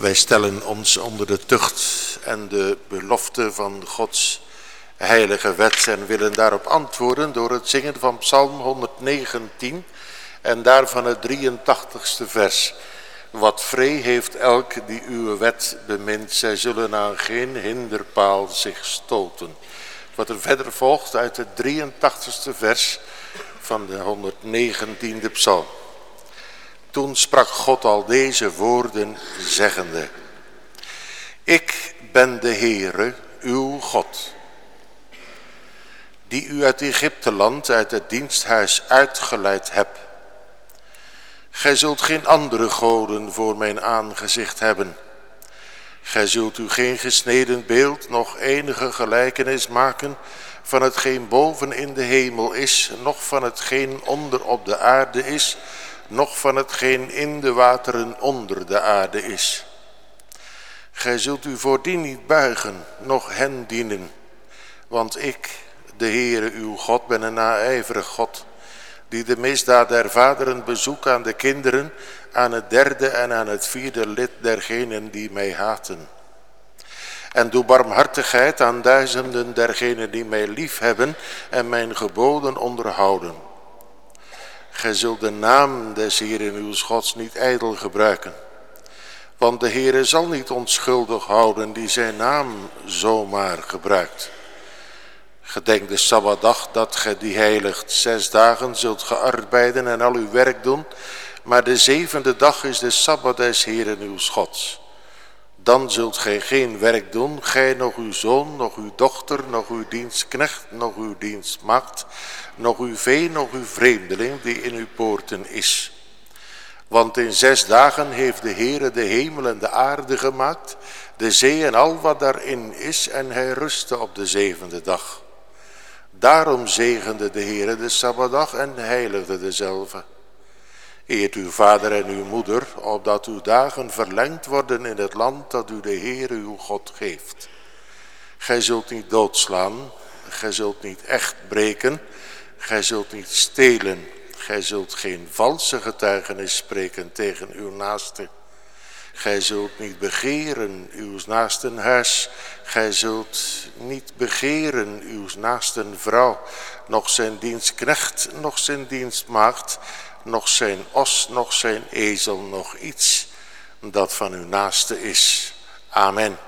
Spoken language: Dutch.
Wij stellen ons onder de tucht en de belofte van Gods heilige wet en willen daarop antwoorden door het zingen van Psalm 119 en daarvan het 83ste vers. Wat vree heeft elk die uw wet bemint, zij zullen aan geen hinderpaal zich stoten. Wat er verder volgt uit het 83ste vers van de 119e psalm. Toen sprak God al deze woorden zeggende. Ik ben de Heere, uw God, die u uit Egypte land, uit het diensthuis uitgeleid hebt. Gij zult geen andere goden voor mijn aangezicht hebben. Gij zult u geen gesneden beeld, nog enige gelijkenis maken van hetgeen boven in de hemel is, noch van hetgeen onder op de aarde is, noch van hetgeen in de wateren onder de aarde is. Gij zult u voor die niet buigen, noch hen dienen, want ik, de Heere uw God, ben een naijverig God, die de misdaad der vaderen bezoek aan de kinderen, aan het derde en aan het vierde lid dergenen die mij haten. En doe barmhartigheid aan duizenden dergenen die mij lief hebben en mijn geboden onderhouden. Gij zult de naam des Heeren uw Gods niet ijdel gebruiken. Want de Heere zal niet onschuldig houden die zijn naam zomaar gebruikt. Gedenk de Sabbatdag dat gij die heiligt. Zes dagen zult gearbeiden en al uw werk doen. Maar de zevende dag is de Sabbat des Heeren uw Gods. Dan zult gij geen werk doen, gij nog uw zoon, nog uw dochter, nog uw dienstknecht, nog uw dienstmacht, nog uw vee, nog uw vreemdeling die in uw poorten is. Want in zes dagen heeft de Heere de hemel en de aarde gemaakt, de zee en al wat daarin is, en hij rustte op de zevende dag. Daarom zegende de Heere de Sabbatdag en heiligde dezelfde. Eert uw vader en uw moeder, opdat uw dagen verlengd worden in het land dat u de Heere uw God geeft. Gij zult niet doodslaan, gij zult niet echt breken, gij zult niet stelen, gij zult geen valse getuigenis spreken tegen uw naaste. Gij zult niet begeren uw naasten huis, gij zult niet begeren uw naasten vrouw, nog zijn dienstknecht, nog zijn dienstmaagd, nog zijn os, nog zijn ezel, nog iets dat van uw naaste is. Amen.